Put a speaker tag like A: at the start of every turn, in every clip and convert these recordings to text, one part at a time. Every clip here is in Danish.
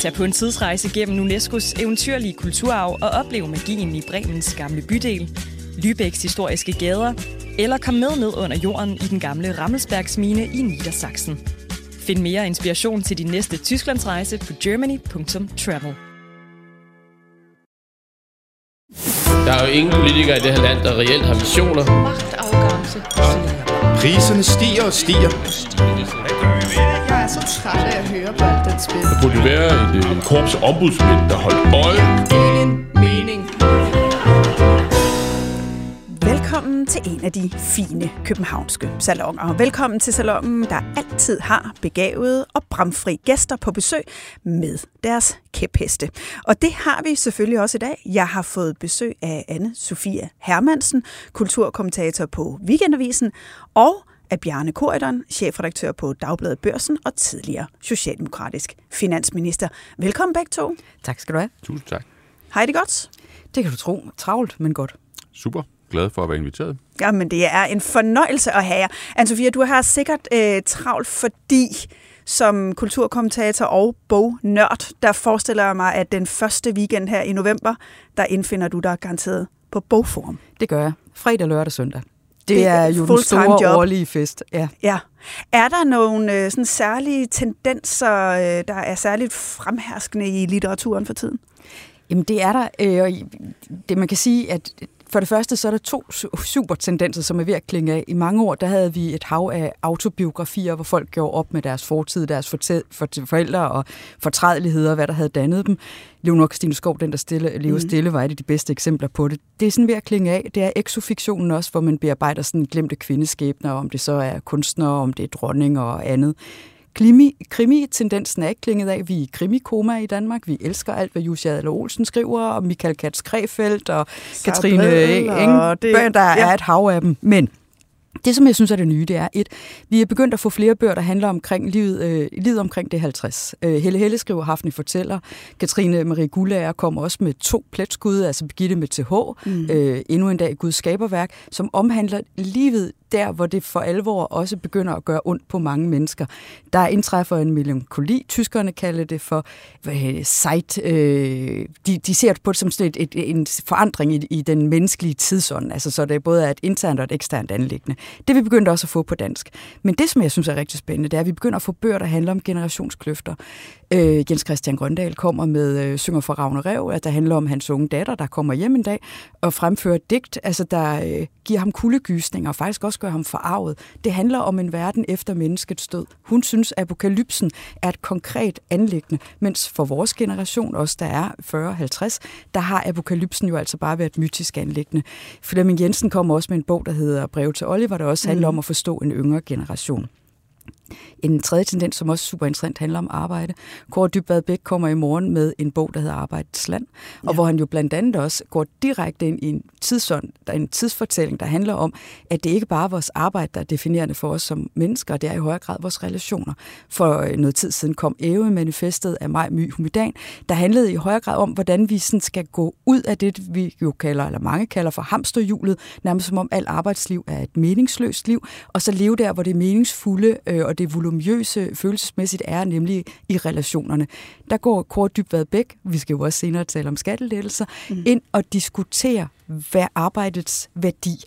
A: Tag på en tidsrejse gennem UNESCO's eventyrlige kulturarv og oplev magien i Bremens gamle bydel, Lübecks historiske gader, eller kom med ned under jorden i den gamle Rammelsbergsmine i Niedersachsen. Find mere inspiration til din næste Tysklandsrejse på germany.travel.
B: Der er jo ingen politikere i det her land, der reelt har visioner.
C: Magtafgangse.
D: Priserne stiger og stiger.
E: Jeg er så træt af at høre på alt den spil.
F: Der burde være et øh, korps ombudsmænd, der holdt øje.
E: Ingen mening.
G: Velkommen til en af de fine københavnske salonger. Velkommen til salongen, der altid har begavede og bramfri gæster på besøg med deres kæpheste. Og det har vi selvfølgelig også i dag. Jeg har fået besøg af anne Sofia Hermansen, kulturkommentator på Weekendavisen, og af Bjarne Korydon, chefredaktør på Dagbladet Børsen og tidligere socialdemokratisk finansminister. Velkommen begge to.
H: Tak skal du have.
F: Tusind tak.
G: Hej det godt?
H: Det kan du tro. Travlt, men godt.
F: Super. Glad for at være inviteret.
G: Jamen, det er en fornøjelse at have jer. Anne-Sophia, du har sikkert øh, travlt, fordi som kulturkommentator og bognørd, der forestiller jeg mig, at den første weekend her i november, der indfinder du dig garanteret på Bogforum.
H: Det gør jeg. Fredag, lørdag, søndag. Det,
G: Det er
H: jo den store
G: job.
H: årlige fest. Ja.
G: Ja. Er der nogle øh, sådan særlige tendenser, øh, der er særligt fremherskende i litteraturen for tiden?
H: Jamen det er der. Øh, det man kan sige, at for det første, så er der to su- supertendenser, som er ved at klinge af. I mange år, der havde vi et hav af autobiografier, hvor folk gjorde op med deres fortid, deres forældre og fortrædeligheder, hvad der havde dannet dem. Leonor Christine Skov, den der stille, lever stille, var et af de bedste eksempler på det. Det er sådan ved at klinge af. Det er exofiktionen også, hvor man bearbejder sådan glemte kvindeskæbner, om det så er kunstnere, om det er dronninger og andet. Krimi, krimi-tendensen er ikke klinget af. Vi er i krimikoma i Danmark. Vi elsker alt, hvad Jussi Adler Olsen skriver, og Michael Katz Krefeld og Katrine
G: Bredel, og
H: Engberg. Der
G: ja.
H: er et hav af dem. Men det, som jeg synes er det nye, det er, et, vi er begyndt at få flere bøger, der handler omkring livet, øh, livet omkring det 50. Øh, Helle Helle skriver Hafni fortæller. Katrine Marie Gullager kommer også med to pletskud, altså Birgitte med TH, mm. øh, endnu en dag Guds skaberværk, som omhandler livet der, hvor det for alvor også begynder at gøre ondt på mange mennesker. Der indtræffer en melankoli. Tyskerne kalder det for øh, seit. Øh, de, de ser på det som sådan et, et, en forandring i, i den menneskelige tidsånd. Altså, så det både er et internt og et eksternt anlæggende. Det vi begyndte også at få på dansk. Men det, som jeg synes er rigtig spændende, det er, at vi begynder at få bøger, der handler om generationskløfter. Øh, Jens Christian Grøndal kommer med øh, Synger for Ravne Rev, der handler om hans unge datter, der kommer hjem en dag og fremfører digt, altså der øh, giver ham kuldegysninger og faktisk også gør ham forarvet. Det handler om en verden efter menneskets død. Hun synes, at apokalypsen er et konkret anlæggende, mens for vores generation, også der er 40-50, der har apokalypsen jo altså bare været et mytisk anlæggende. Flemming Jensen kommer også med en bog, der hedder Brev til Oliver, der også handler om at forstå en yngre generation. En tredje tendens, som også er super interessant, handler om arbejde. Kåre Dybvad Bæk kommer i morgen med en bog, der hedder Arbejdets Land, og
G: Ja.
H: hvor han jo blandt andet også går direkte ind i en tidsånd, en tidsfortælling, der handler om, at det ikke bare er vores arbejde, der er definerende for os som mennesker, det er i højere grad vores relationer. For øh, noget tid siden kom Eve-manifestet af Maj My Humidan, der handlede i højere grad om, hvordan vi sådan skal gå ud af det, vi jo kalder, eller mange kalder for hamsterhjulet, nærmest som om alt arbejdsliv er et meningsløst liv, og så leve der, hvor det meningsfulde øh, og det volumøse følelsesmæssigt er, nemlig i relationerne. Der går Kåre Dybvad Bæk, vi skal jo også senere tale om skattelettelser, mm. ind og diskutere, hvad arbejdets værdi,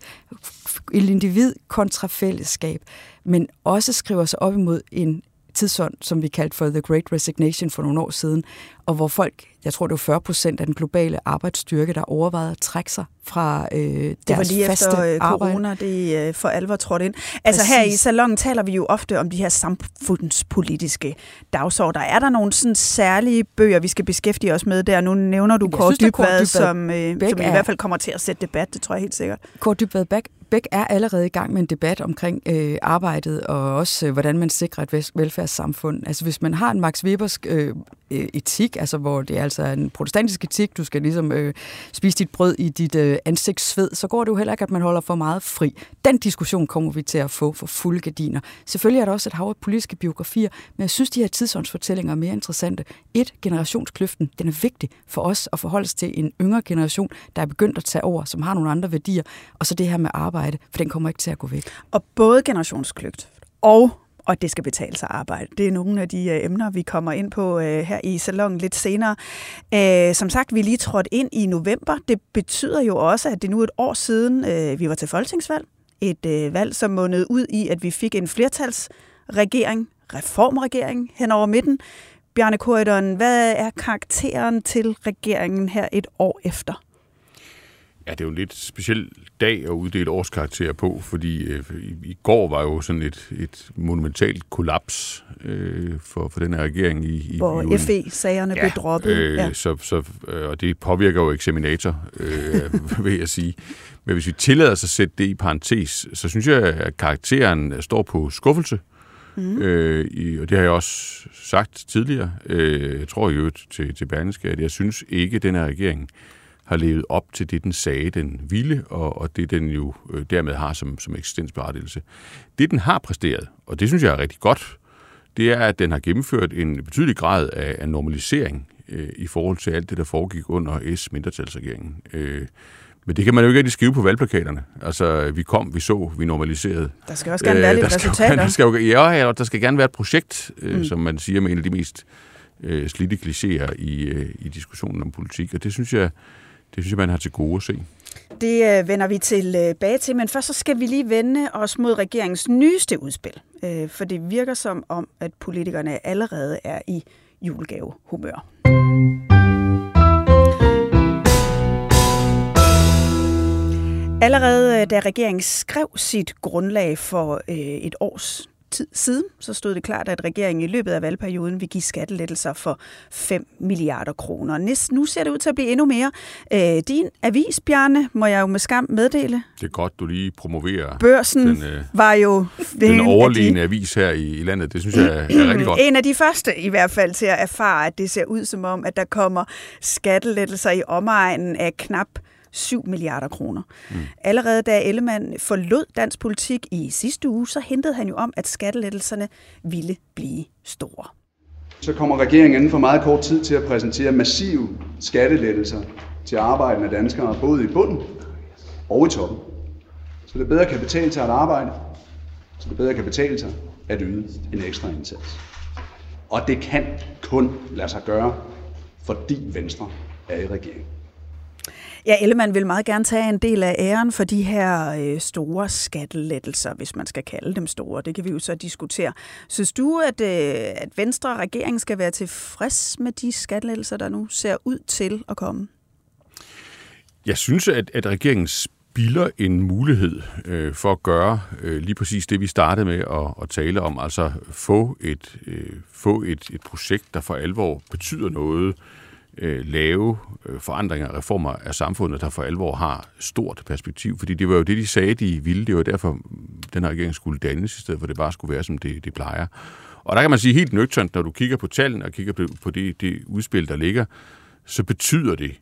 H: et individ kontra fællesskab, men også skriver sig op imod en tidsånd, som vi kaldte for The Great Resignation for nogle år siden, og hvor folk, jeg tror det var 40 procent af den globale arbejdsstyrke, der overvejede at trække sig fra øh, deres
G: Det var lige
H: faste
G: efter øh,
H: arbejde.
G: corona, det øh, for alvor trådte ind. Altså her i
H: Præcis.
G: salongen taler vi jo ofte om de her samfundspolitiske dagsordner. Er der nogle sådan særlige bøger, vi skal beskæftige os med der? Nu nævner du Kåre Dybvad,
H: Dybvad
G: som, øh, som i
H: er-
G: hvert fald kommer til at sætte debat, det tror jeg helt sikkert.
H: Kåre Dybvad Bæk, Bæk er allerede i gang med en debat omkring øh, arbejdet, og også øh, hvordan man sikrer et velfærdssamfund. Altså hvis man har en Max Webers øh, øh, etik, altså hvor det altså er altså en protestantisk etik, du skal ligesom øh, spise dit brød i dit øh, ansigtssved, så går det jo heller ikke, at man holder for meget fri. Den diskussion kommer vi til at få for fulde gardiner. Selvfølgelig er der også et hav af politiske biografier, men jeg synes, de her tidsåndsfortællinger er mere interessante. Et, generationskløften, den er vigtig for os at forholde os til en yngre generation, der er begyndt at tage over, som har nogle andre værdier, og så det her med arbejde, for den kommer ikke til at gå væk.
G: Og både generationskløgt og og det skal betale sig arbejde. Det er nogle af de øh, emner, vi kommer ind på øh, her i salongen lidt senere. Øh, som sagt, vi er lige trådt ind i november. Det betyder jo også, at det nu er et år siden, øh, vi var til folketingsvalg. Et øh, valg, som mundede ud i, at vi fik en flertalsregering, reformregering hen over midten. Bjarne Korydon, hvad er karakteren til regeringen her et år efter?
C: Ja, det er jo en lidt speciel dag at uddele årskarakterer på, fordi øh, i, i går var jo sådan et, et monumentalt kollaps øh, for, for den her regering. I,
G: i Hvor FE-sagerne ja, blev droppet.
C: Øh, ja. så, så, øh, og det påvirker jo eksaminator, øh, vil jeg sige. Men hvis vi tillader os at sætte det i parentes, så synes jeg, at karakteren står på skuffelse. Mm. Øh, i, og det har jeg også sagt tidligere. Øh, jeg tror jo til, til Berlingske, at jeg synes ikke, at den her regering har levet op til det, den sagde, den ville, og, og det, den jo øh, dermed har som, som eksistensberettigelse. Det, den har præsteret, og det synes jeg er rigtig godt, det er, at den har gennemført en betydelig grad af, af normalisering øh, i forhold til alt det, der foregik under S-mindretalsregeringen. Øh, men det kan man jo ikke rigtig skrive på valgplakaterne. Altså, vi kom, vi så, vi normaliserede.
G: Der skal også gerne være lidt resultater.
C: Der skal jo, ja, ja, der skal gerne være et projekt, øh, mm. som man siger med en af de mest øh, slidte klichéer i, øh, i diskussionen om politik. Og det synes jeg, det synes jeg, man har til gode at se.
G: Det øh, vender vi øh, tilbage til, men først så skal vi lige vende os mod regeringens nyeste udspil. Øh, for det virker som om, at politikerne allerede er i julegavehumør. Allerede øh, da regeringen skrev sit grundlag for øh, et års tid siden, så stod det klart, at regeringen i løbet af valgperioden vil give skattelettelser for 5 milliarder kroner. Nu ser det ud til at blive endnu mere. Øh, din avis, Bjarne, må jeg jo med skam meddele.
C: Det er godt, du lige promoverer
G: Børsen den, øh, var jo
C: den overliggende de, avis her i, i landet. Det synes jeg er, er rigtig godt.
G: En af de første i hvert fald til at erfare, at det ser ud som om, at der kommer skattelettelser i omegnen af knap 7 milliarder kroner. Mm. Allerede da Ellemann forlod dansk politik i sidste uge, så hentede han jo om, at skattelettelserne ville blive store.
I: Så kommer regeringen inden for meget kort tid til at præsentere massive skattelettelser til arbejdende danskere, både i bunden og i toppen. Så det bedre kan betale sig at arbejde, så det bedre kan betale sig at yde en ekstra indsats. Og det kan kun lade sig gøre, fordi Venstre er i regeringen.
G: Ja, Ellemann vil meget gerne tage en del af æren for de her øh, store skattelettelser, hvis man skal kalde dem store. Det kan vi jo så diskutere. Synes du, at, øh, at Venstre og regeringen skal være tilfreds med de skattelettelser, der nu ser ud til at komme?
C: Jeg synes, at, at regeringen spilder en mulighed øh, for at gøre øh, lige præcis det, vi startede med at, at tale om, altså få et, øh, få et, et projekt, der for alvor betyder noget øh, lave øh, forandringer og reformer af samfundet, der for alvor har stort perspektiv. Fordi det var jo det, de sagde, de ville. Det var derfor, den her regering skulle dannes, i stedet for det bare skulle være, som det, det plejer. Og der kan man sige helt nøgternt, når du kigger på tallene og kigger på det, det udspil, der ligger, så betyder det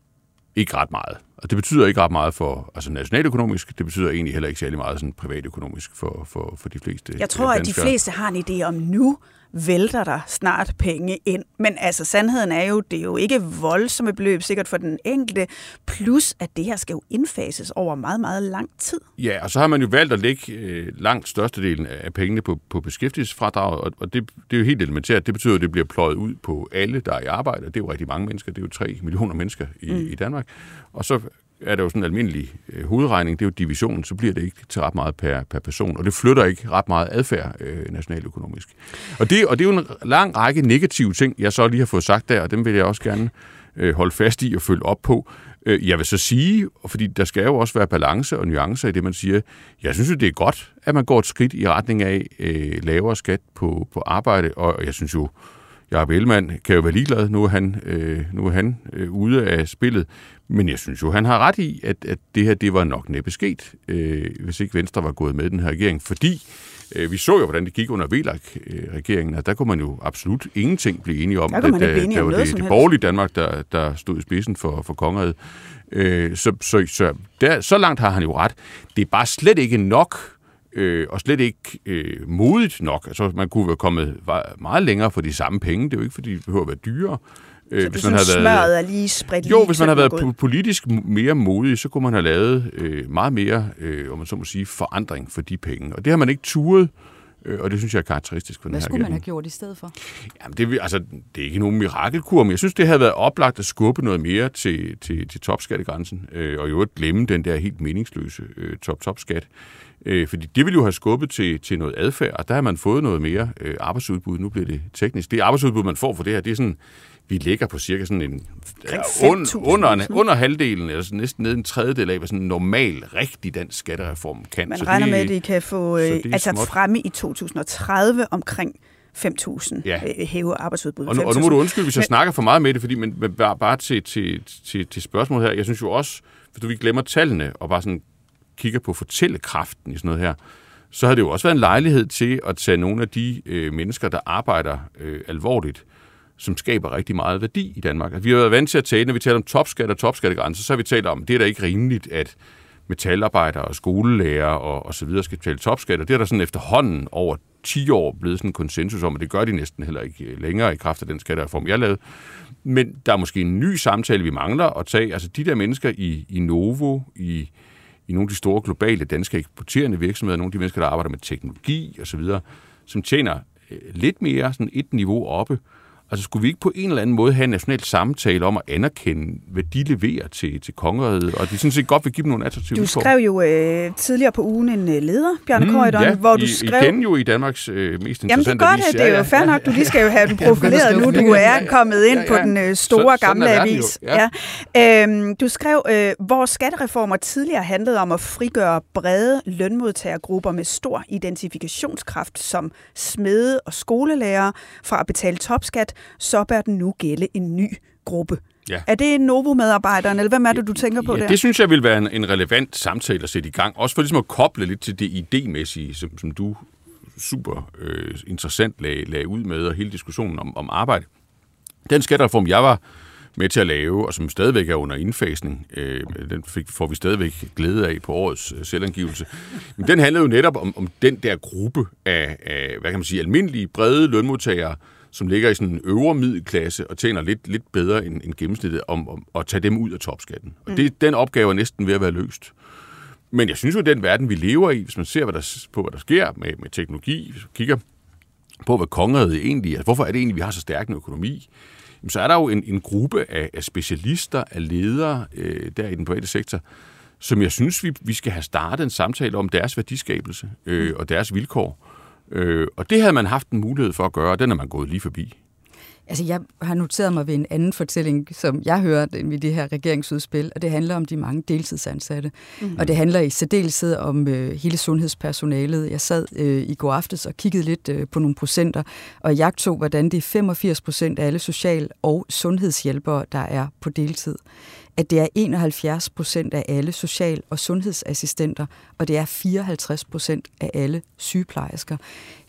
C: ikke ret meget. Og det betyder ikke ret meget for altså nationaløkonomisk, det betyder egentlig heller ikke særlig meget sådan privatøkonomisk for, for, for de fleste
G: Jeg tror, danskere. at de fleste har en idé om nu, vælter der snart penge ind. Men altså, sandheden er jo, det er jo ikke voldsomme beløb, sikkert for den enkelte, plus at det her skal jo indfases over meget, meget lang tid.
C: Ja, og så har man jo valgt at lægge øh, langt størstedelen af pengene på, på beskæftigelsesfradrag, og, og det, det er jo helt elementært. Det betyder, at det bliver pløjet ud på alle, der er i arbejde, det er jo rigtig mange mennesker, det er jo 3 millioner mennesker i, mm. i Danmark. Og så er det jo sådan en almindelig øh, hovedregning, det er jo division, så bliver det ikke til ret meget per, per person, og det flytter ikke ret meget adfærd øh, nationaløkonomisk. Og det, og det er jo en lang række negative ting, jeg så lige har fået sagt der, og dem vil jeg også gerne øh, holde fast i og følge op på. Øh, jeg vil så sige, fordi der skal jo også være balance og nuancer i det, man siger, jeg synes jo, det er godt, at man går et skridt i retning af øh, lavere skat på, på arbejde, og jeg synes jo, Jacob Ellemann kan jo være ligeglad, nu er han, øh, nu er han øh, ude af spillet. Men jeg synes jo, han har ret i, at, at det her det var nok næppe sket, øh, hvis ikke Venstre var gået med den her regering. Fordi øh, vi så jo, hvordan det gik under VLAG-regeringen, og der kunne man jo absolut ingenting blive enige om.
G: Der, det, der,
C: der var det, det borgerlige Danmark, der, der stod i spidsen for, for kongeriget. Øh, så så, så, der, så langt har han jo ret. Det er bare slet ikke nok øh, og slet ikke øh, modigt nok. Altså, man kunne være kommet meget længere for de samme penge. Det er jo ikke, fordi det behøver at være dyrere.
G: Øh, så hvis man havde været, er lige spredt
C: Jo, hvis man havde været politisk mere modig, så kunne man have lavet øh, meget mere, øh, om man så må sige, forandring for de penge. Og det har man ikke turet Øh, og det synes jeg er karakteristisk for den
H: Hvad
C: her
H: skulle man have gjort i stedet for?
C: Jamen, det, altså, det er ikke nogen mirakelkur, men jeg synes, det havde været oplagt at skubbe noget mere til, til, til topskattegrænsen, øh, og i øvrigt glemme den der helt meningsløse øh, top-top-skat. Øh, fordi det ville jo have skubbet til, til noget adfærd, og der har man fået noget mere øh, arbejdsudbud. Nu bliver det teknisk. Det arbejdsudbud, man får for det her, det er sådan, vi ligger på cirka sådan en, ja, un,
G: 5.000
C: under, en, under halvdelen, eller sådan næsten ned en tredjedel af, hvad sådan en normal, rigtig dansk skattereform kan.
G: Man
C: Så
G: regner
C: det-
G: med, at de kan få øh, altså
C: småt.
G: fremme i 2030 omkring 5.000
C: Ja.
G: øh, hæve arbejdsudbuddet.
C: Og nu, og nu må
G: 5.000.
C: du undskylde, hvis jeg
G: Men-
C: snakker for meget med det, fordi men, bare, bare til, til, til, til spørgsmålet her, jeg synes jo også, hvis du vi glemmer tallene og bare sådan kigger på fortællekraften i sådan noget her, så har det jo også været en lejlighed til at tage nogle af de øh, mennesker, der arbejder øh, alvorligt, som skaber rigtig meget værdi i Danmark. Altså, vi har været vant til at tale, når vi taler om topskat og topskattegrænser, så har vi talt om, det er da ikke rimeligt, at metalarbejdere og skolelærer og, og så videre skal betale topskat, og det er der sådan efterhånden over 10 år blevet sådan en konsensus om, at det gør de næsten heller ikke øh, længere i kraft af den skattereform, jeg lavede. Men der er måske en ny samtale, vi mangler at tage. Altså de der mennesker i, i Novo, i, i nogle af de store globale danske eksporterende virksomheder, nogle af de mennesker, der arbejder med teknologi osv., som tjener øh, lidt mere sådan et niveau oppe. Altså skulle vi ikke på en eller anden måde have en national samtale om at anerkende, hvad de leverer til, til kongeriget, og vi sådan set godt vil give dem nogle attraktive
G: Du skrev jo øh, tidligere på ugen en øh, leder, Bjarne mm, Corydon,
C: ja,
G: hvor du
C: i,
G: skrev...
C: Igen jo i Danmarks øh, mest
G: Jamen det
C: interessante
G: er godt,
C: avis.
G: at det er jo fair nok. Du lige skal jo have den profileret nu. Du er kommet ind på den øh, store
C: sådan
G: gamle avis.
C: Ja.
G: Ja. Øhm, du skrev, øh, vores skattereformer tidligere handlede om at frigøre brede lønmodtagergrupper med stor identifikationskraft som smede og skolelærer fra at betale topskat, så bør den nu gælde en ny gruppe.
C: Ja.
G: Er det Novo-medarbejderen, eller hvem er det, du tænker på
C: ja,
G: der?
C: det synes jeg vil være en, en relevant samtale at sætte i gang. Også for ligesom at koble lidt til det idémæssige, som, som du super øh, interessant lagde, lagde ud med, og hele diskussionen om, om arbejde. Den skattereform, jeg var med til at lave, og som stadigvæk er under indfasning, øh, den fik, får vi stadigvæk glæde af på årets øh, selvangivelse. Men den handlede jo netop om, om den der gruppe af, af, hvad kan man sige, almindelige, brede lønmodtagere, som ligger i sådan en øvre middelklasse og tjener lidt, lidt bedre end, end gennemsnittet, om, om at tage dem ud af topskatten. Og det, den opgave er næsten ved at være løst. Men jeg synes jo, at den verden, vi lever i, hvis man ser hvad der, på, hvad der sker med, med teknologi, hvis man kigger på, hvad kongeriget egentlig er, hvorfor er det egentlig, vi har så stærk en økonomi, jamen, så er der jo en, en gruppe af, af specialister, af ledere øh, der i den private sektor, som jeg synes, vi, vi skal have startet en samtale om deres værdiskabelse øh, og deres vilkår. Øh, og det havde man haft en mulighed for at gøre, og den er man gået lige forbi.
H: Altså, jeg har noteret mig ved en anden fortælling, som jeg hører ved det her regeringsudspil, og det handler om de mange deltidsansatte. Mm-hmm. Og det handler i særdeleshed om øh, hele sundhedspersonalet. Jeg sad øh, i går aftes og kiggede lidt øh, på nogle procenter, og jeg tog, hvordan det er 85 procent af alle social- og sundhedshjælpere, der er på deltid. At det er 71 procent af alle social- og sundhedsassistenter, og det er 54 procent af alle sygeplejersker.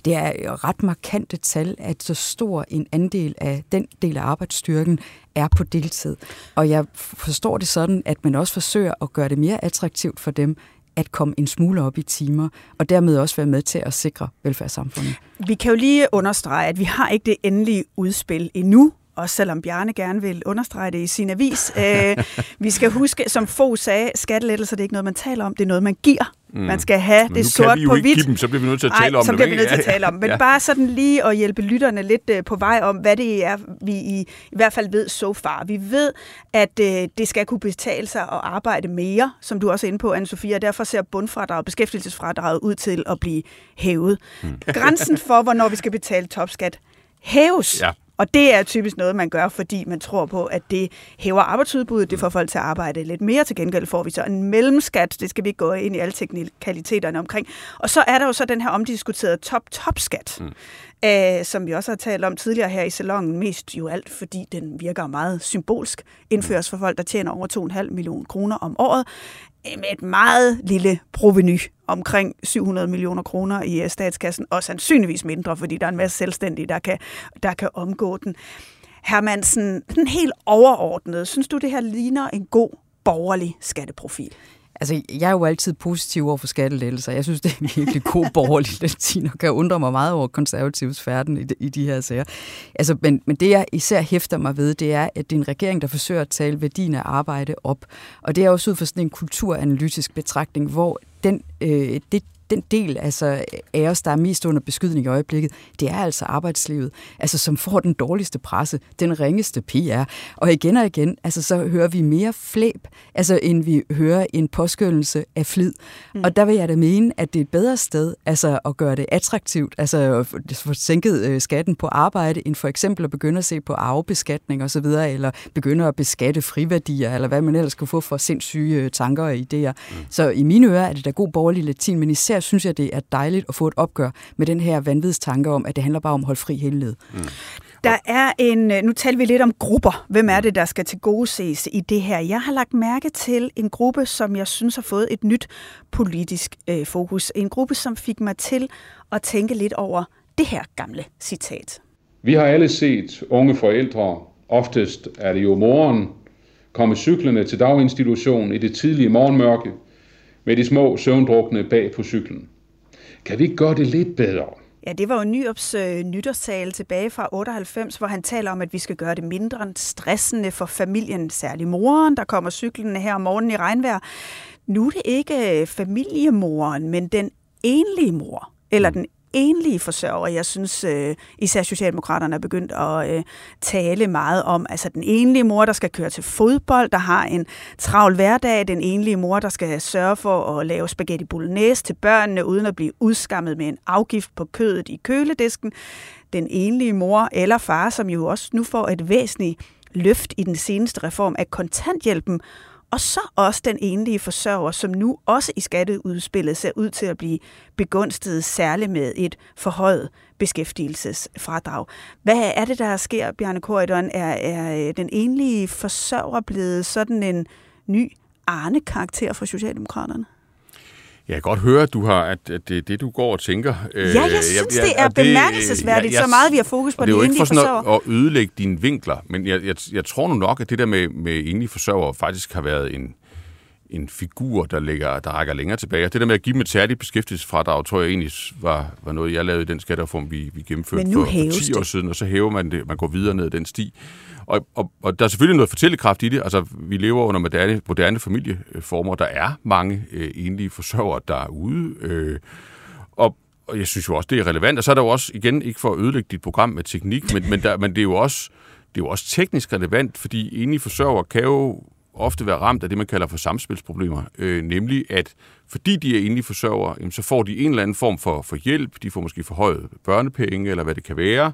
H: Det er jo ret markante tal, at så stor en andel af den del af arbejdsstyrken er på deltid. Og jeg forstår det sådan, at man også forsøger at gøre det mere attraktivt for dem at komme en smule op i timer, og dermed også være med til at sikre velfærdssamfundet.
G: Vi kan jo lige understrege, at vi har ikke det endelige udspil endnu, også selvom Bjarne gerne vil understrege det i sin avis. Øh, vi skal huske, som Fogh sagde, skattelettelser det er ikke noget, man taler om, det er noget, man giver. Mm. Man skal have
C: Men
G: det sort på hvidt.
C: dem, så bliver vi nødt til at tale
G: Ej,
C: om
G: så
C: det.
G: bliver vi nødt til at tale om. Men
C: ja.
G: bare sådan lige at hjælpe lytterne lidt øh, på vej om, hvad det er, vi i, i hvert fald ved so far. Vi ved, at øh, det skal kunne betale sig at arbejde mere, som du også er inde på, Anne-Sophie, og derfor ser bundfradraget, beskæftigelsesfradraget ud til at blive hævet.
C: Hmm.
G: Grænsen for, hvornår vi skal betale topskat, hæves.
C: Ja.
G: Og det er typisk noget, man gør, fordi man tror på, at det hæver arbejdsudbuddet, det får folk til at arbejde lidt mere. Til gengæld får vi så en mellemskat, det skal vi ikke gå ind i alle teknikaliteterne omkring. Og så er der jo så den her omdiskuterede top-top-skat, mm øh, som vi også har talt om tidligere her i salongen, mest jo alt, fordi den virker meget symbolsk, indføres for folk, der tjener over 2,5 millioner kroner om året, øh, med et meget lille proveny, omkring 700 millioner kroner i øh, statskassen, og sandsynligvis mindre, fordi der er en masse selvstændige, der kan, der kan omgå den. Hermansen, den helt overordnet, synes du, det her ligner en god borgerlig skatteprofil?
H: Altså, jeg er jo altid positiv over for skattelettelser. Jeg synes, det er en virkelig god borgerlig latin, og kan undre mig meget over konservativs færden i de, i de her sager. Altså, men, men det, jeg især hæfter mig ved, det er, at det er en regering, der forsøger at tale værdien af arbejde op. Og det er også ud fra sådan en kulturanalytisk betragtning, hvor den, øh, det den del altså, af os, der er mest under beskydning i øjeblikket, det er altså arbejdslivet, altså som får den dårligste presse, den ringeste PR. Og igen og igen, altså så hører vi mere flæb, altså end vi hører en påskyndelse af flid. Mm. Og der vil jeg da mene, at det er et bedre sted altså at gøre det attraktivt, altså at få sænket øh, skatten på arbejde, end for eksempel at begynde at se på arvebeskatning osv., eller begynde at beskatte friværdier, eller hvad man ellers kan få for sindssyge øh, tanker og idéer. Mm. Så i mine ører er det da god borgerlig latin, men især synes jeg, det er dejligt at få et opgør med den her vanvidstanke om, at det handler bare om at holde fri livet. Mm.
G: Der er en, øh, nu taler vi lidt om grupper. Hvem er det, der skal til gode ses i det her? Jeg har lagt mærke til en gruppe, som jeg synes har fået et nyt politisk øh, fokus. En gruppe, som fik mig til at tænke lidt over det her gamle citat.
J: Vi har alle set unge forældre, oftest er det jo moren, komme cyklerne til daginstitutionen i det tidlige morgenmørke med de små søvndrukne bag på cyklen. Kan vi ikke gøre det lidt bedre?
G: Ja, det var jo Nyops øh, nytårstale tilbage fra 98, hvor han taler om, at vi skal gøre det mindre stressende for familien, særlig moren, der kommer cyklende her om morgenen i regnvejr. Nu er det ikke øh, familiemoren, men den enlige mor, eller den enlige forsørger. Jeg synes øh, især Socialdemokraterne er begyndt at øh, tale meget om, altså den enlige mor, der skal køre til fodbold, der har en travl hverdag, den enlige mor, der skal sørge for at lave spaghetti bolognese til børnene, uden at blive udskammet med en afgift på kødet i køledisken. Den enlige mor eller far, som jo også nu får et væsentligt løft i den seneste reform af kontanthjælpen, og så også den enlige forsørger, som nu også i skatteudspillet ser ud til at blive begunstiget særligt med et forhøjet beskæftigelsesfradrag. Hvad er det, der sker, Bjarne Korydon? Er, er øh, den enlige forsørger blevet sådan en ny Arne-karakter for Socialdemokraterne?
C: Jeg kan godt høre, at, du har, at det er det, du går og tænker.
G: Ja, jeg øh, synes, jeg, jeg, det er bemærkelsesværdigt, ja, jeg, så meget vi har fokus på
C: det
G: den
C: enlige
G: forsørger.
C: Det er jo ikke for sådan at, at ødelægge dine vinkler, men jeg, jeg, jeg tror nu nok, at det der med, med enlige forsørger faktisk har været en, en figur, der, ligger, der rækker længere tilbage. Og det der med at give dem et særligt beskæftigelsesfradrag, tror jeg egentlig var, var noget, jeg lavede i den skattereform, vi, vi gennemførte for, for 10 år siden, og så hæver man det, man går videre ned ad den sti. Og, og, og der er selvfølgelig noget fortællekraft i det. Altså, vi lever under moderne, moderne familieformer. Der er mange øh, enlige forsørgere derude. Øh, og, og jeg synes jo også, det er relevant. Og så er der jo også, igen, ikke for at ødelægge dit program med teknik, men, men, der, men det, er jo også, det er jo også teknisk relevant, fordi enlige forsørgere kan jo ofte være ramt af det, man kalder for samspilsproblemer. Øh, nemlig, at fordi de er enlige forsørgere, jamen, så får de en eller anden form for, for hjælp. De får måske forhøjet børnepenge, eller hvad det kan være.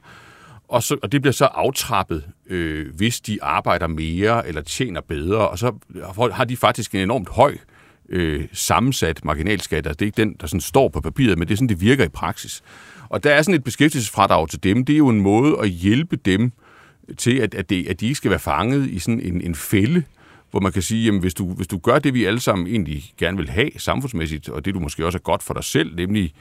C: Og, så, og det bliver så aftrappet, øh, hvis de arbejder mere eller tjener bedre. Og så har de faktisk en enormt høj øh, sammensat marginalskat. Altså, det er ikke den, der sådan står på papiret, men det er sådan, det virker i praksis. Og der er sådan et beskæftigelsesfradrag til dem. Det er jo en måde at hjælpe dem til, at, at, det, at de ikke skal være fanget i sådan en, en fælde, hvor man kan sige, jamen hvis du, hvis du gør det, vi alle sammen egentlig gerne vil have samfundsmæssigt, og det du måske også er godt for dig selv, nemlig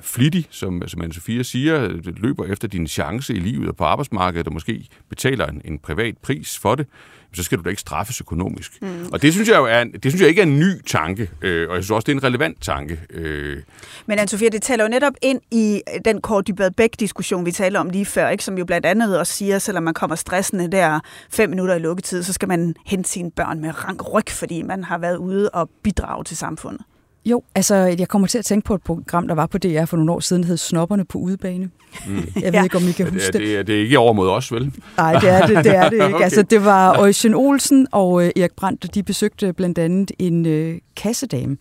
C: flittig, som, som Anne-Sophia siger, løber efter din chance i livet og på arbejdsmarkedet, og måske betaler en, en privat pris for det, så skal du da ikke straffes økonomisk. Mm. Og det synes jeg jo er, det synes jeg ikke er en ny tanke, øh, og jeg synes også, det er en relevant tanke. Øh.
G: Men Anne-Sophia, det taler jo netop ind i den Kåre Dybad Bæk-diskussion, vi taler om lige før, ikke? som jo blandt andet også siger, selvom man kommer stressende der fem minutter i lukketid, så skal man hente sine børn med rank ryg, fordi man har været ude og bidrage til samfundet.
H: Jo, altså jeg kommer til at tænke på et program, der var på DR for nogle år siden, der hed Snopperne på udebane. Mm. Jeg ved ja. ikke, om I kan huske
C: det. Det er, det er ikke over mod os, vel?
H: Nej, det er det, det, er det ikke. okay. Altså, det var Øjsen Olsen og øh, Erik Brandt, de besøgte blandt andet en øh, kassedame,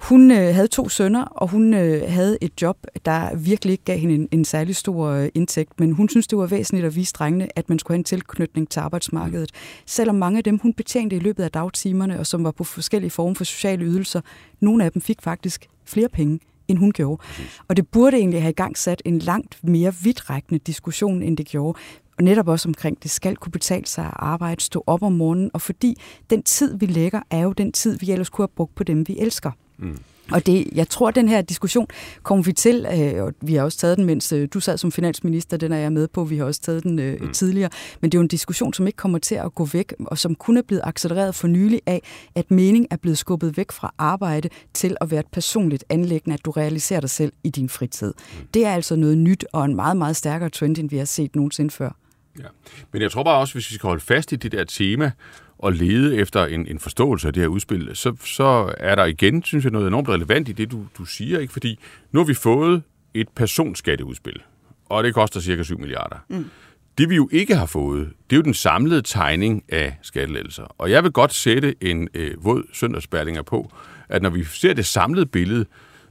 H: hun øh, havde to sønner, og hun øh, havde et job, der virkelig ikke gav hende en, en særlig stor øh, indtægt, men hun synes, det var væsentligt at vise drengene, at man skulle have en tilknytning til arbejdsmarkedet. Selvom mange af dem, hun betjente i løbet af dagtimerne, og som var på forskellige former for sociale ydelser, nogle af dem fik faktisk flere penge end hun gjorde. Og det burde egentlig have i gang sat en langt mere vidtrækkende diskussion, end det gjorde. Og netop også omkring, det skal kunne betale sig at arbejde, stå op om morgenen, og fordi den tid, vi lægger, er jo den tid, vi ellers kunne have brugt på dem, vi elsker. Mm. Og det, jeg tror, den her diskussion kommer vi til, øh, og vi har også taget den, mens øh, du sad som finansminister, den er jeg med på, vi har også taget den øh, mm. tidligere, men det er jo en diskussion, som ikke kommer til at gå væk, og som kun er blevet accelereret for nylig af, at mening er blevet skubbet væk fra arbejde til at være et personligt anlæggende, at du realiserer dig selv i din fritid. Mm. Det er altså noget nyt og en meget, meget stærkere trend, end vi har set nogensinde før.
C: Ja. Men jeg tror bare også, hvis vi skal holde fast i det der tema og lede efter en, en forståelse af det her udspil, så, så er der igen, synes jeg, noget enormt relevant i det, du, du siger. ikke? Fordi nu har vi fået et personskatteudspil, og det koster cirka 7 milliarder. Mm. Det vi jo ikke har fået, det er jo den samlede tegning af skattelettelser. Og jeg vil godt sætte en øh, våd søndagsbærlinger på, at når vi ser det samlede billede,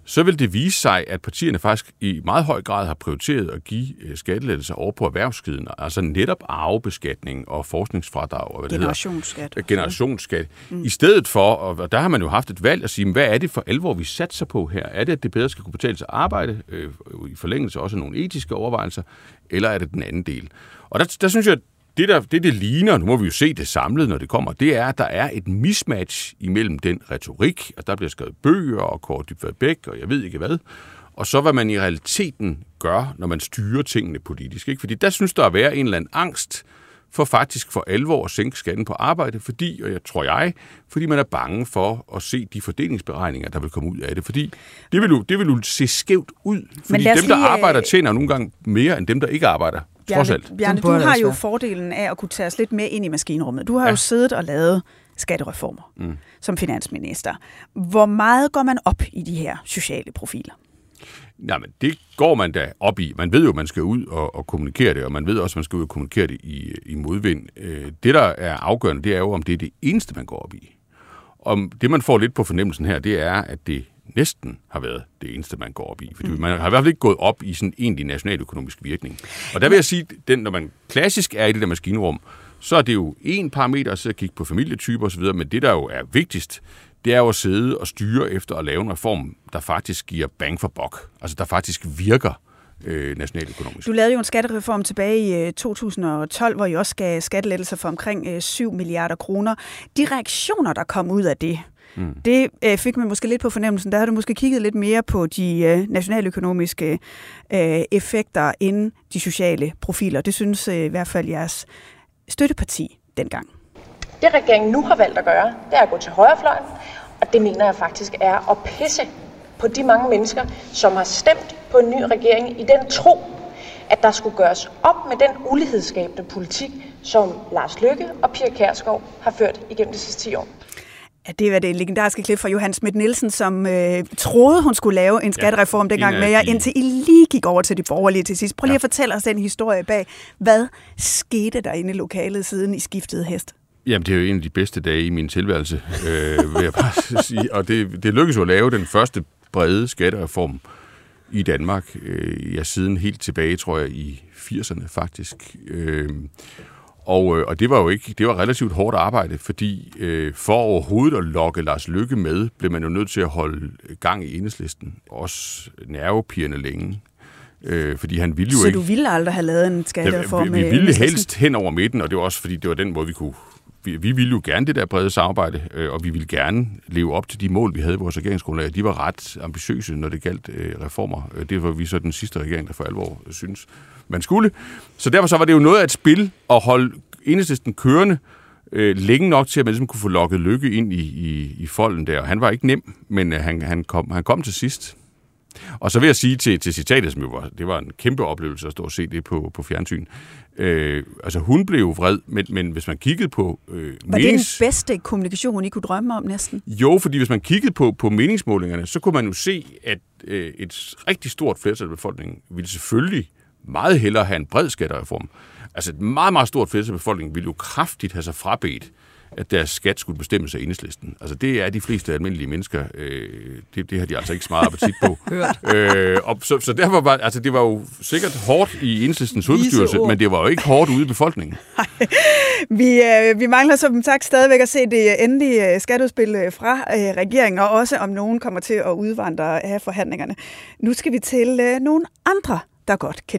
C: så vil det vise sig, at partierne faktisk i meget høj grad har prioriteret at give øh, skattelettelser over på erhvervsskiden, altså netop arvebeskatning og forskningsfradrag. Og hvad
G: Generationsskat.
C: Det Generationsskat. Mm. I stedet for, og der har man jo haft et valg at sige, hvad er det for alvor, vi satser på her? Er det, at det bedre skal kunne betale sig at arbejde, øh, i forlængelse også nogle etiske overvejelser, eller er det den anden del? Og der, der synes jeg, det, der, det, det ligner, nu må vi jo se det samlet, når det kommer, det er, at der er et mismatch imellem den retorik, at der bliver skrevet bøger og Kåre Dybvad Bæk, og jeg ved ikke hvad, og så hvad man i realiteten gør, når man styrer tingene politisk. Ikke? Fordi der synes der at være en eller anden angst for faktisk for alvor at sænke skatten på arbejde, fordi, og jeg tror jeg, fordi man er bange for at se de fordelingsberegninger, der vil komme ud af det. Fordi det vil jo, det vil jo se skævt ud. Fordi dem, der lige, arbejder, tjener nogle gange mere end dem, der ikke arbejder. Trods alt.
G: Bjarne, du har jo fordelen af at kunne tage os lidt med ind i maskinrummet. Du har ja. jo siddet og lavet skattereformer mm. som finansminister. Hvor meget går man op i de her sociale profiler?
C: Jamen, det går man da op i. Man ved jo, at man skal ud og, og kommunikere det, og man ved også, at man skal ud og kommunikere det i, i modvind. Øh, det, der er afgørende, det er jo, om det er det eneste, man går op i. Om det, man får lidt på fornemmelsen her, det er, at det næsten har været det eneste, man går op i. Fordi mm. man har i hvert fald ikke gået op i sådan egentlig nationaløkonomisk virkning. Og der vil jeg sige, den, når man klassisk er i det der maskinrum, så er det jo en parameter at kigge på familietyper osv., men det, der jo er vigtigst, det er jo at sidde og styre efter at lave en reform, der faktisk giver bang for bok. Altså, der faktisk virker øh, nationaløkonomisk.
G: Du lavede jo en skattereform tilbage i 2012, øh, hvor I også gav skattelettelser for omkring 7 øh, milliarder kroner. De reaktioner, der kom ud af det, Mm. Det øh, fik man måske lidt på fornemmelsen. Der har du måske kigget lidt mere på de øh, nationaløkonomiske øh, effekter end de sociale profiler. Det synes øh, i hvert fald jeres støtteparti dengang.
K: Det regeringen nu har valgt at gøre, det er at gå til højrefløjen, og det mener jeg faktisk er at pisse på de mange mennesker, som har stemt på en ny regering i den tro, at der skulle gøres op med den ulighedsskabende politik, som Lars Løkke og Pia Kærsgaard har ført igennem de sidste 10 år.
G: Ja, det var det legendariske klip fra Johan Schmidt Nielsen, som øh, troede, hun skulle lave en skattereform ja, dengang med jer, indtil I lige gik over til de borgerlige til sidst. Prøv lige ja. at fortælle os den historie bag. Hvad skete der inde i lokalet, siden I skiftede hest?
C: Jamen, det er jo en af de bedste dage i min tilværelse, øh, vil jeg bare sige. Og det, det lykkedes jo at lave den første brede skattereform i Danmark. Øh, ja, siden helt tilbage, tror jeg, i 80'erne faktisk. Øh, og, øh, og det var jo ikke, det var relativt hårdt arbejde, fordi øh, for overhovedet at lokke Lars Lykke med, blev man jo nødt til at holde gang i enhedslisten. Også nervepirrende længe. Øh, fordi han ville jo
G: Så
C: ikke...
G: du ville aldrig have lavet en skattereform
C: ja, vi, vi ville helst hen over midten, og det var også fordi, det var den måde, vi kunne... Vi, vi ville jo gerne det der brede samarbejde, øh, og vi ville gerne leve op til de mål, vi havde i vores regeringsgrundlag. De var ret ambitiøse, når det galt øh, reformer. Øh, det var vi så den sidste regering, der for alvor synes man skulle. Så derfor så var det jo noget af et spil at holde enhedslisten kørende øh, længe nok til, at man ligesom kunne få lukket Lykke ind i, i, i folden der. Han var ikke nem, men øh, han, han, kom, han kom til sidst. Og så vil jeg sige til, til citatet, som jo var, det var en kæmpe oplevelse at stå og se det på, på fjernsyn. Øh, altså hun blev jo vred, men, men hvis man kiggede på... Øh,
G: var menings... det den bedste kommunikation, I kunne drømme om næsten?
C: Jo, fordi hvis man kiggede på, på meningsmålingerne, så kunne man jo se, at øh, et rigtig stort flertal af befolkningen ville selvfølgelig meget hellere have en bred skattereform. Altså et meget, meget stort flertal af befolkningen ville jo kraftigt have sig frabedt, at deres skat skulle bestemmes af enhedslisten. Altså det er de fleste almindelige mennesker, øh, det, det har de altså ikke så meget appetit på. øh, og så, så derfor var, altså det var jo sikkert hårdt i enhedslistens hovedbestyrelse, men det var jo ikke hårdt ude i befolkningen.
G: vi, øh, vi mangler som sagt stadigvæk at se det endelige øh, skatteudspil øh, fra øh, regeringen, og også om nogen kommer til at udvandre af forhandlingerne. Nu skal vi til øh, nogle andre, der godt kan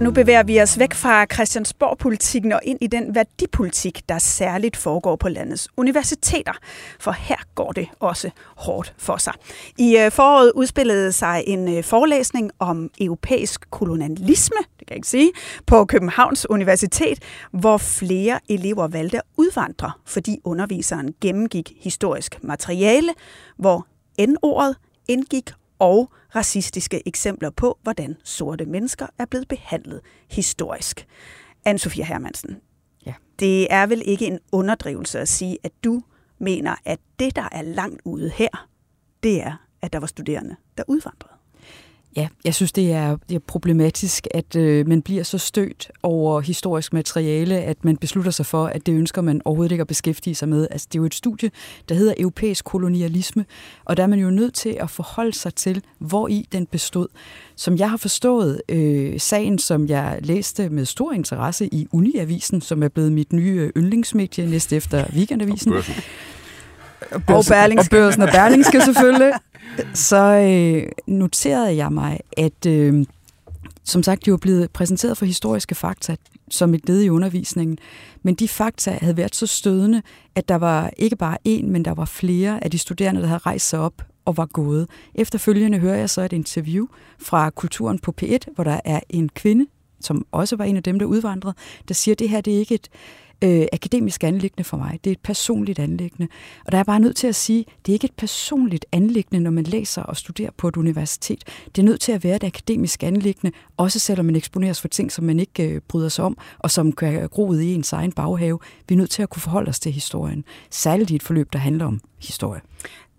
G: Nu bevæger vi os væk fra Christiansborg-politikken og ind i den værdipolitik, der særligt foregår på landets universiteter. For her går det også hårdt for sig. I øh, foråret udspillede sig en øh, forelæsning om europæisk kolonialisme, det kan jeg ikke sige, på Københavns Universitet, hvor flere elever valgte at udvandre, fordi underviseren gennemgik historisk materiale, hvor N-ordet indgik og racistiske eksempler på, hvordan sorte mennesker er blevet behandlet historisk. Anne-Sophia Hermansen,
H: ja.
G: det er vel ikke en underdrivelse at sige, at du mener, at det, der er langt ude her, det er, at der var studerende, der udvandrede.
H: Ja, jeg synes, det er, det er problematisk, at øh, man bliver så stødt over historisk materiale, at man beslutter sig for, at det ønsker man overhovedet ikke at beskæftige sig med. Altså, det er jo et studie, der hedder europæisk kolonialisme, og der er man jo nødt til at forholde sig til, hvor i den bestod. Som jeg har forstået øh, sagen, som jeg læste med stor interesse i Uniavisen, som er blevet mit nye yndlingsmedie næste efter Weekendavisen. Og
G: og Berlingske.
H: Og Børsen og Berlingske selvfølgelig. Så øh, noterede jeg mig, at øh, som sagt, de var blevet præsenteret for historiske fakta som et led i undervisningen. Men de fakta havde været så stødende, at der var ikke bare en, men der var flere af de studerende, der havde rejst sig op og var gået. Efterfølgende hører jeg så et interview fra Kulturen på P1, hvor der er en kvinde, som også var en af dem, der udvandrede, der siger, at det her det er ikke et øh, akademisk anlæggende for mig. Det er et personligt anlæggende. Og der er bare nødt til at sige, det er ikke et personligt anlæggende, når man læser og studerer på et universitet. Det er nødt til at være et akademisk anlæggende, også selvom man eksponeres for ting, som man ikke øh, bryder sig om, og som kan gro ud i ens egen baghave. Vi er nødt til at kunne forholde os til historien. Særligt i et forløb, der handler om historie.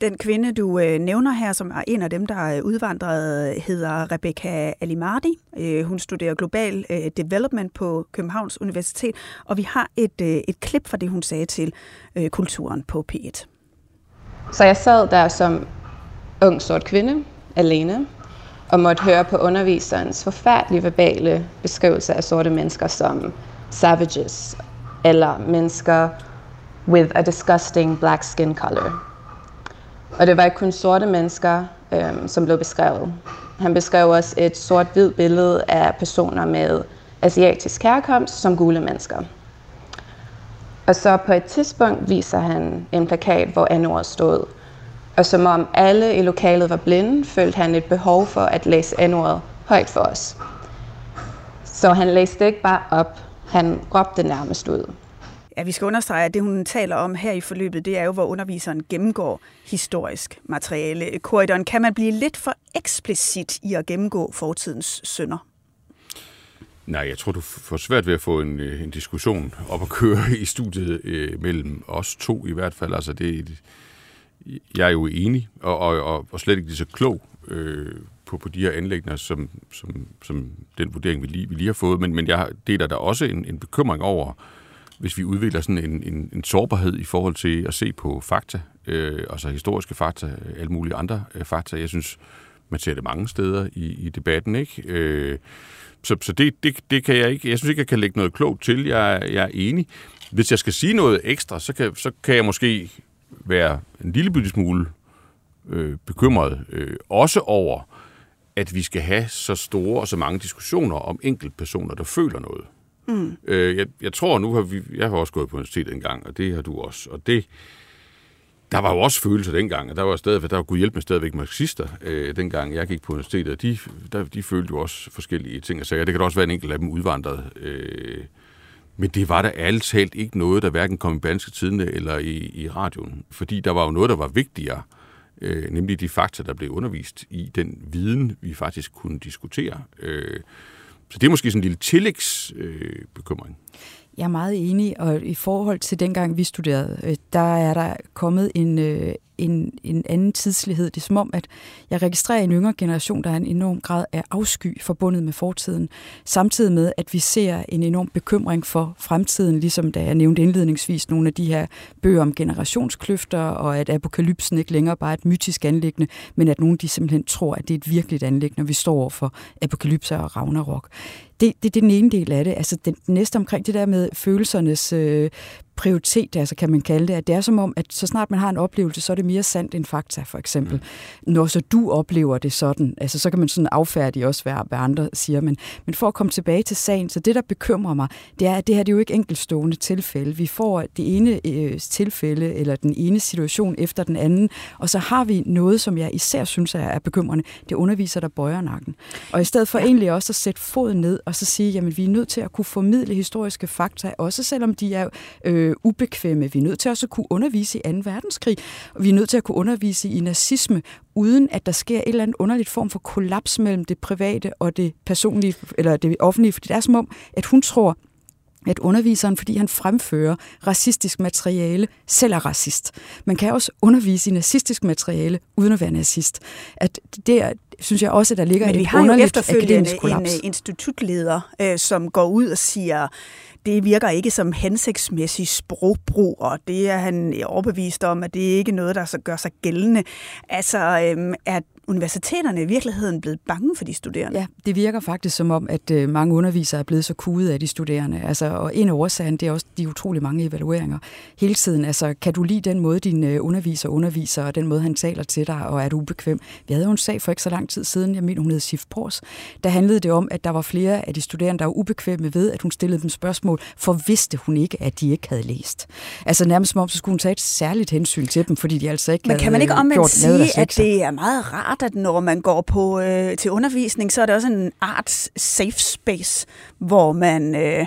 G: Den kvinde, du øh, nævner her, som er en af dem, der øh, er udvandret, hedder Rebecca Alimardi. Øh, hun studerer global øh, development på Københavns Universitet, og vi har et, øh, et klip fra det, hun sagde til øh, kulturen på P1.
L: Så jeg sad der som ung sort kvinde, alene, og måtte høre på underviserens forfærdelige verbale beskrivelse af sorte mennesker som savages, eller mennesker with a disgusting black skin color. Og det var ikke kun sorte mennesker, øhm, som blev beskrevet. Han beskrev også et sort-hvid billede af personer med asiatisk herkomst som gule mennesker. Og så på et tidspunkt viser han en plakat, hvor n stod. Og som om alle i lokalet var blinde, følte han et behov for at læse n højt for os. Så han læste ikke bare op, han råbte nærmest ud.
G: Ja, vi skal understrege, at det, hun taler om her i forløbet, det er jo, hvor underviseren gennemgår historisk materiale. Korridoren, kan man blive lidt for eksplicit i at gennemgå fortidens synder?
C: Nej, jeg tror, du får svært ved at få en, øh, en diskussion op at køre i studiet øh, mellem os to i hvert fald. Altså, det, jeg er jo enig, og, og, og, og slet ikke lige så klog øh, på, på de her anlægner, som, som, som den vurdering, vi lige, vi lige har fået. Men, men jeg deler der også en, en bekymring over, hvis vi udvikler sådan en, en, en sårbarhed i forhold til at se på fakta, øh, altså historiske fakta, øh, alle mulige andre øh, fakta. Jeg synes, man ser det mange steder i, i debatten, ikke? Øh, så så det, det, det kan jeg ikke, jeg synes ikke, jeg kan lægge noget klogt til. Jeg, jeg er enig. Hvis jeg skal sige noget ekstra, så kan, så kan jeg måske være en lille bitte smule øh, bekymret, øh, også over, at vi skal have så store og så mange diskussioner om enkeltpersoner, der føler noget. Mm. Øh, jeg, jeg tror nu, har vi, jeg har også gået på universitetet en gang, og det har du også. Og det, der var jo også følelser dengang, og der var stadig, der var gud hjælp med stadigvæk marxister, øh, dengang jeg gik på universitetet, og de, der, de følte jo også forskellige ting og sager. Det kan da også være en enkelt af dem udvandret. Øh, men det var der alt talt ikke noget, der hverken kom i danske Tidene eller i, i radioen. Fordi der var jo noget, der var vigtigere, øh, nemlig de fakta, der blev undervist i den viden, vi faktisk kunne diskutere. Øh, så det er måske sådan en lille tillægsbekymring. Øh,
H: jeg er meget enig, og i forhold til dengang vi studerede, øh, der er der kommet en, øh, en, en anden tidslighed. Det er som om, at jeg registrerer en yngre generation, der er en enorm grad af afsky forbundet med fortiden, samtidig med, at vi ser en enorm bekymring for fremtiden, ligesom da jeg nævnte indledningsvis nogle af de her bøger om generationskløfter, og at apokalypsen ikke længere bare er et mytisk anlæggende, men at nogen de simpelthen tror, at det er et virkeligt anlæggende, når vi står over for apokalypse og Ragnarok. Det, det, det er den ene del af det. Altså den næste omkring det der med følelsernes øh, prioritet, altså kan man kalde det, at det er som om, at så snart man har en oplevelse, så er det mere sandt end fakta, for eksempel. Mm. Når så du oplever det sådan, altså så kan man sådan affærdige også, hvad, hvad andre siger, men, men for at komme tilbage til sagen, så det, der bekymrer mig, det er, at det her det er jo ikke enkeltstående tilfælde. Vi får det ene øh, tilfælde, eller den ene situation efter den anden, og så har vi noget, som jeg især synes er, er bekymrende, det underviser, der bøjer nakken. Og i stedet for ja. egentlig også at sætte foden ned, og så sige, jamen vi er nødt til at kunne formidle historiske fakta, også selvom de er øh, Øh, ubekvemme. Vi er nødt til også at kunne undervise i 2. verdenskrig, og vi er nødt til at kunne undervise i nazisme, uden at der sker et eller andet underligt form for kollaps mellem det private og det personlige, eller det offentlige, fordi det er som om, at hun tror, at underviseren, fordi han fremfører racistisk materiale, selv er racist. Man kan også undervise i nazistisk materiale, uden at være nazist. At det er, synes jeg også, at der ligger
G: Men vi har jo efterfølgende en uh, institutleder, øh, som går ud og siger, det virker ikke som hensigtsmæssig sprogbrug, og det er han overbevist om, at det ikke er noget, der så gør sig gældende. Altså, øhm, er universiteterne i virkeligheden blevet bange for de studerende?
H: Ja, det virker faktisk som om, at øh, mange undervisere er blevet så kudet af de studerende. Altså, og en af årsagen, det er også de utrolig mange evalueringer hele tiden. Altså, kan du lide den måde, din øh, underviser underviser, og den måde, han taler til dig, og er du ubekvem? Vi havde jo en sag for ikke så lang tid siden, jeg mener, hun hed Sif Pors. Der handlede det om, at der var flere af de studerende, der var ubekvemme ved, at hun stillede dem spørgsmål, for vidste hun ikke, at de ikke havde læst. Altså nærmest som om, så skulle hun tage et særligt hensyn til dem, fordi de altså ikke
G: Men kan man ikke
H: øh,
G: omvendt sige, at det er meget rart, at når man går på øh, til undervisning, så er det også en art safe space, hvor man øh,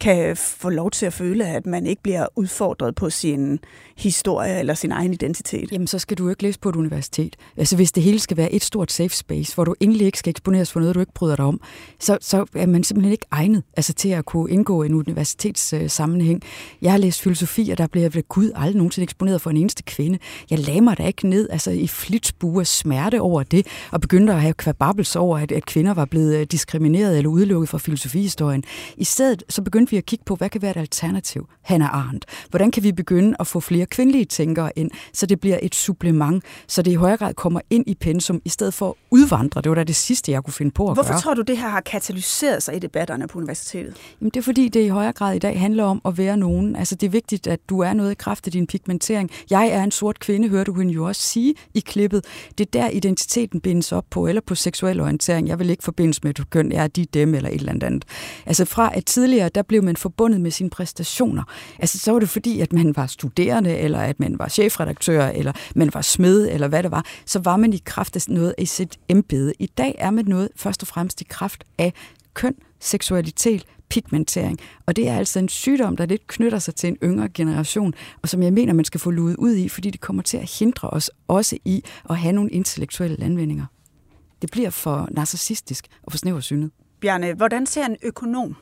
G: kan få lov til at føle, at man ikke bliver udfordret på sin historie eller sin egen identitet.
H: Jamen, så skal du jo ikke læse på et universitet. Altså, hvis det hele skal være et stort safe space, hvor du endelig ikke skal eksponeres for noget, du ikke bryder dig om, så, så er man simpelthen ikke egnet altså, til at kunne indgå i en universitetssammenhæng. Øh, jeg har læst filosofi, og der blev jeg ved Gud aldrig nogensinde eksponeret for en eneste kvinde. Jeg lagde mig da ikke ned altså, i flitsbue af smerte over det, og begyndte at have kvababels over, at, at kvinder var blevet øh, diskrimineret eller udelukket fra filosofihistorien. I stedet så begyndte vi at kigge på, hvad kan være et alternativ? Hannah Arendt. Hvordan kan vi begynde at få flere kvindelige tænkere ind, så det bliver et supplement, så det i højere grad kommer ind i pensum, i stedet for at udvandre. Det var da det sidste, jeg kunne finde på at
G: Hvorfor
H: gøre.
G: tror du, det her har katalyseret sig i debatterne på universitetet?
H: Jamen, det er fordi, det i højere grad i dag handler om at være nogen. Altså, det er vigtigt, at du er noget i kraft af din pigmentering. Jeg er en sort kvinde, hørte hun jo også sige i klippet. Det er der, identiteten bindes op på, eller på seksuel orientering. Jeg vil ikke forbindes med et køn, jeg er de, dem eller et eller andet. Altså, fra at tidligere, der blev man forbundet med sine præstationer. Altså, så var det fordi, at man var studerende, eller at man var chefredaktør, eller man var smed, eller hvad det var, så var man i kraft af noget i sit embede. I dag er man noget først og fremmest i kraft af køn, seksualitet, pigmentering. Og det er altså en sygdom, der lidt knytter sig til en yngre generation, og som jeg mener, man skal få luet ud i, fordi det kommer til at hindre os også i at have nogle intellektuelle landvindinger. Det bliver for narcissistisk og for snæversynet.
G: Bjarne, hvordan ser en økonom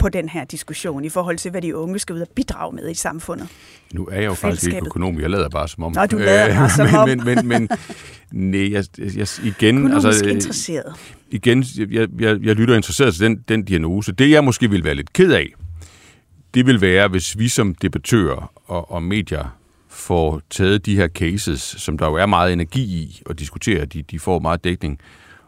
G: på den her diskussion i forhold til, hvad de unge skal ud og bidrage med i samfundet?
C: Nu er jeg jo faktisk ikke økonom, jeg lader bare som om.
G: Nå, du lader bare som
C: men,
G: om.
C: Men, men, men nej, jeg, jeg, igen...
G: Økonomisk
C: altså,
G: interesseret.
C: Igen, jeg, jeg, jeg lytter interesseret til den, den diagnose. Det, jeg måske vil være lidt ked af, det vil være, hvis vi som debattører og, og medier får taget de her cases, som der jo er meget energi i at diskutere, de, de får meget dækning,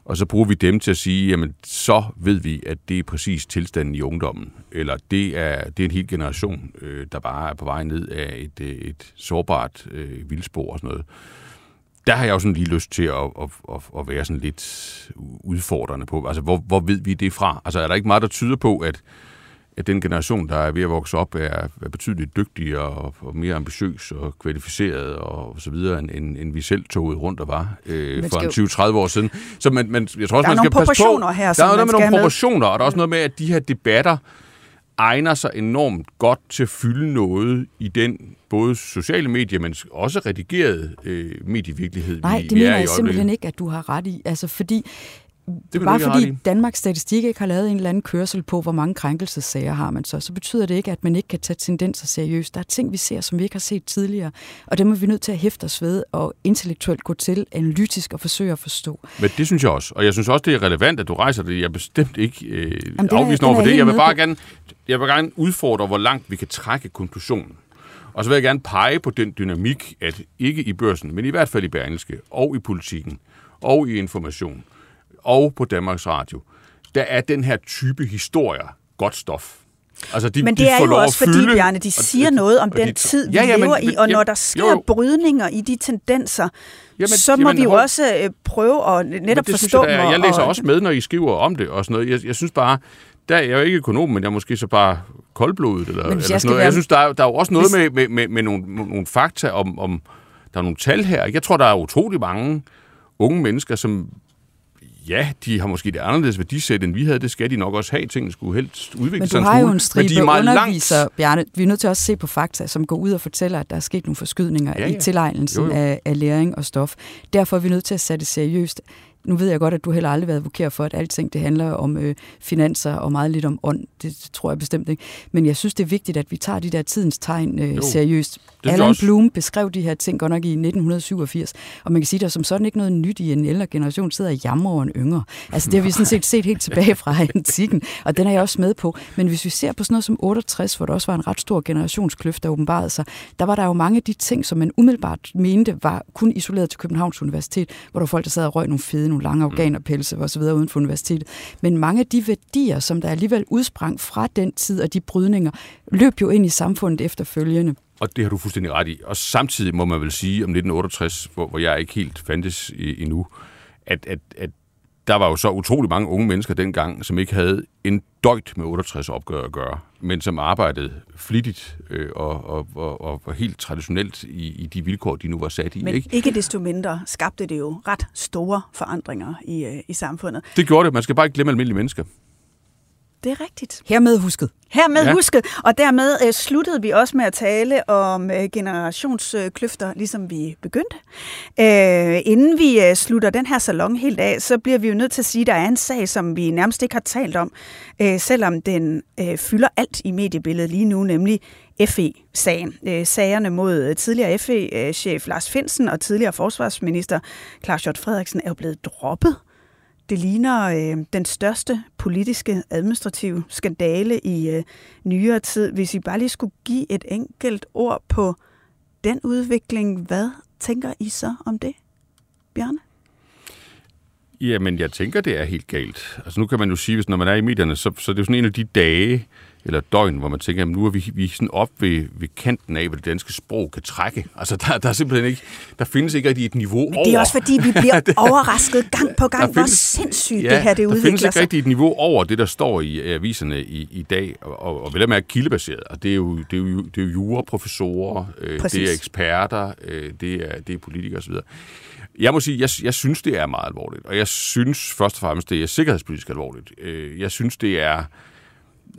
C: og så bruger vi dem til at sige, jamen så ved vi, at det er præcis tilstanden i ungdommen, eller det er, det er en hel generation, øh, der bare er på vej ned af et, øh, et sårbart øh, vildspor og sådan noget. Der har jeg jo sådan lige lyst til at, at, at, at være sådan lidt udfordrende på. Altså, hvor, hvor ved vi det fra? Altså, er der ikke meget, der tyder på, at at den generation, der er ved at vokse op, er, er betydeligt dygtigere og, og mere ambitiøs og kvalificeret og så videre, end, end, end vi selv tog rundt og var øh, for en 20-30 år siden. Så man, man, jeg tror også,
G: der
C: man skal passe på.
G: Her,
C: der er noget med nogle proportioner, og der er også noget med, at de her debatter egner sig enormt godt til at fylde noget i den både sociale medier, men også redigeret øh, medievirkelighed,
H: Nej,
C: vi,
H: det
C: vi
H: mener
C: er i
H: jeg simpelthen ikke, at du har ret i. Altså, fordi
C: Det
H: Bare fordi. Danmarks Statistik ikke har lavet en eller anden kørsel på, hvor mange krænkelsessager har man så, så betyder det ikke, at man ikke kan tage tendenser seriøst. Der er ting, vi ser, som vi ikke har set tidligere, og det må vi nødt til at hæfte os ved og intellektuelt gå til, analytisk og forsøge at forstå.
C: Men det synes jeg også. Og jeg synes også, det er relevant, at du rejser det. Jeg er bestemt ikke øh, afvisende over
H: er
C: for det. Jeg vil bare gerne, jeg vil gerne udfordre, hvor langt vi kan trække konklusionen. Og så vil jeg gerne pege på den dynamik, at ikke i børsen, men i hvert fald i Berlingske, og i politikken, og i information, og på Danmarks Radio, der er den her type historier godt stof. Altså, de,
G: men det
C: de
G: er jo også fordi,
C: fylde,
G: Bjarne, de siger
C: og,
G: noget om
C: og
G: den
C: de,
G: tid, vi
C: ja, ja,
G: lever
C: men,
G: i, og
C: jamen,
G: når der sker
C: jo, jo.
G: brydninger i de tendenser,
C: Jamen,
G: så må
C: jamen,
G: vi jo
C: hold-
G: også øh, prøve at netop
C: det
G: forstå
C: jeg,
G: dem.
C: jeg læser
G: og,
C: også med, når I skriver om det og sådan noget. Jeg, jeg synes bare, der er jeg jo ikke økonom, men jeg er måske så bare koldblodet eller, eller
H: jeg
C: sådan noget.
H: være-
C: Jeg synes, der er, der er jo også noget
H: Hvis-
C: med, med, med, med nogle, nogle fakta om, om, der er nogle tal her. Jeg tror, der er utrolig mange unge mennesker, som ja, de har måske det anderledes værdisæt, end vi havde. Det skal de nok også have. Tingene skulle helst udvikle
H: Men
C: sig
H: du
C: en
H: har jo en
C: men
H: stribe
C: de er meget
H: underviser,
C: langt.
H: Bjarne. Vi er nødt til også at se på fakta, som går ud og fortæller, at der er sket nogle forskydninger
C: Ja,
H: i
C: ja.
H: tilegnelsen
C: Jo, jo.
H: af, af læring og stof. Derfor er vi nødt til at sætte det seriøst. Nu ved jeg godt, at du heller aldrig har været advokeret for, at alting det handler om øh, finanser og meget lidt om ånd. Det tror jeg bestemt ikke. Men jeg synes, det er vigtigt, at vi tager de der tidens tegn øh,
C: Jo,
H: seriøst. Alan
C: også.
H: Bloom beskrev de her ting godt nok i 1987, og man kan sige, at der er som sådan ikke noget nyt i en ældre generation sidder og jammer over en yngre. Altså det har vi sådan set set helt tilbage fra antikken, og den er jeg også med på. Men hvis vi ser på sådan noget som 68, hvor der også var en ret stor generationskløft, der åbenbarede sig, der var der jo mange af de ting, som man umiddelbart mente var kun isoleret til Københavns Universitet, hvor der var folk, der sad og røg nogle fede, nogle lange organerpelse og så videre uden for universitetet. Men mange af de værdier, som der alligevel udsprang fra den tid og de brydninger, løb jo ind i samfundet efterfølgende.
C: Og det har du fuldstændig ret i. Og samtidig må man vel sige om 1968, hvor, hvor jeg ikke helt fandtes endnu, at, at, at der var jo så utrolig mange unge mennesker dengang, som ikke havde en døjt med 68 opgør at gøre, men som arbejdede flittigt øh, og, og, og, og, helt traditionelt i, i de vilkår, de nu var sat i.
G: Men
C: Ikke?
G: ikke desto mindre skabte det jo ret store forandringer i, øh, i samfundet.
C: Det gjorde det. Man skal bare ikke glemme almindelige mennesker.
G: Det er rigtigt.
H: Hermed husket.
G: Hermed
C: Ja.
G: husket, og dermed øh, sluttede vi også med at tale om øh, generationskløfter, ligesom vi begyndte. Øh, inden vi øh, slutter den her salon helt af, så bliver vi jo nødt til at sige, at der er en sag, som vi nærmest ikke har talt om, øh, selvom den øh, fylder alt i mediebilledet lige nu, nemlig FE-sagen. Øh, sagerne mod øh, tidligere FE-chef Lars Finsen og tidligere forsvarsminister Claus Hjort Frederiksen er jo blevet droppet. Det ligner øh, den største politiske administrative skandale i øh, nyere tid. Hvis I bare lige skulle give et enkelt ord på den udvikling, hvad tænker I så om det, Bjarne?
C: Jamen, jeg tænker, det er helt galt. Altså, nu kan man jo sige, hvis når man er i medierne, så, så det er jo sådan en af de dage, eller døgn, hvor man tænker, jamen, nu er vi, vi er sådan op ved, ved kanten af, hvad det danske sprog kan trække. Altså, der, der er simpelthen ikke, der findes ikke rigtig et niveau
G: Men
C: over.
G: det er også fordi, vi bliver overrasket gang på gang,
C: Der
G: hvor
C: findes-
G: sindssygt
C: ja,
G: det her det
C: der findes
G: udvikler
C: ikke
G: sig.
C: rigtig et niveau over det, der står i aviserne i, i dag, og, og, og vel at mærke kildebaseret. Og det er jo, det er jo, det er jo juraprofessorer, øh,
G: Præcis.
C: det er eksperter, øh, det, er, det er politikere osv. Jeg må sige, jeg, jeg synes, det er meget alvorligt. Og jeg synes først og fremmest, det er sikkerhedspolitisk alvorligt. Øh, Jeg synes, det er...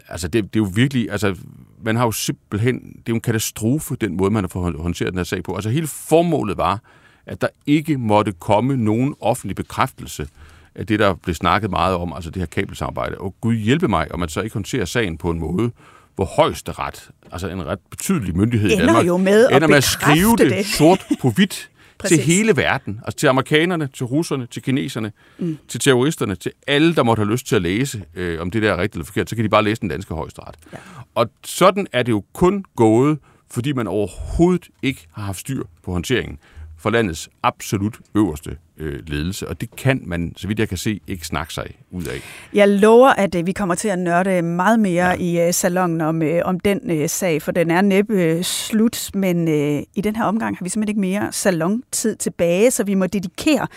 C: Altså, det, det er jo virkelig... Altså, man har jo simpelthen... Det er jo en katastrofe, den måde, man har fået håndteret den her sag på. Altså, hele formålet var, at der ikke måtte komme nogen offentlig bekræftelse af det, der blev snakket meget om, altså det her kabelsamarbejde. Og Gud hjælpe mig, om man så ikke håndterer sagen på en måde, hvor højesteret, altså en ret betydelig myndighed i
G: Ender
C: Danmark,
G: jo med at
C: ender med at skrive det,
G: det.
C: sort på hvidt til hele verden. Altså til amerikanerne, til russerne, til kineserne, mm. til terroristerne, til alle, der måtte have lyst til at læse øh, om det der er rigtigt eller forkert, så kan de bare læse den danske højesteret. Ja. Og sådan er det jo kun gået, fordi man overhovedet ikke har haft styr på håndteringen for landets absolut øverste øh, ledelse. Og det kan man, så vidt jeg kan se, ikke snakke sig ud af.
G: Jeg lover, at øh, vi kommer til at nørde meget mere ja. i øh, salongen om, øh, om den øh, sag, for den er næppe øh, slut, men øh, i den her omgang har vi simpelthen ikke mere salontid tilbage, så vi må dedikere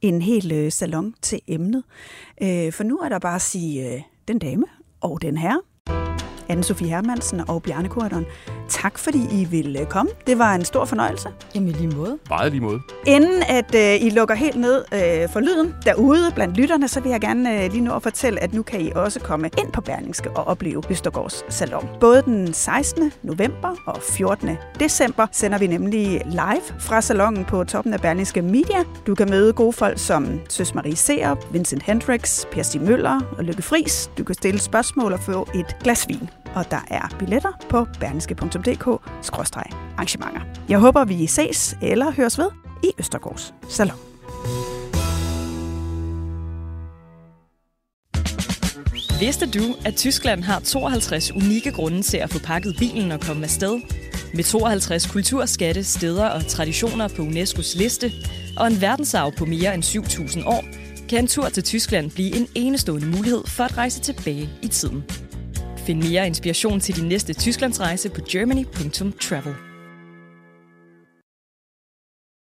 G: en hel øh, salon til emnet. Øh, for nu er der bare at sige øh, den dame og den herre, Anne-Sophie Hermansen og Bjarne Korydon. Tak fordi I ville komme. Det var en stor fornøjelse.
H: Jamen i lige måde.
C: Meget lige måde.
G: Inden at øh, I lukker helt ned øh, for lyden derude blandt lytterne, så vil jeg gerne øh, lige nu at fortælle, at nu kan I også komme ind på Berlingske og opleve Østergaards Salon. Både den 16. november og 14. december sender vi nemlig live fra salonen på toppen af Berlingske Media. Du kan møde gode folk som Søs Marie Serup, Vincent Hendricks, Per Stig Møller og Lykke Friis. Du kan stille spørgsmål og få et glas vin. Og der er billetter på berlingske.dk-arrangementer. Jeg håber, vi ses eller høres ved i Østergårds Salon.
A: Vidste du, at Tyskland har 52 unikke grunde til at få pakket bilen og komme afsted? Med 52 kulturskatte, steder og traditioner på UNESCO's liste, og en verdensarv på mere end 7.000 år, kan en tur til Tyskland blive en enestående mulighed for at rejse tilbage i tiden. Find mere inspiration til din næste Tysklandsrejse på germany.travel.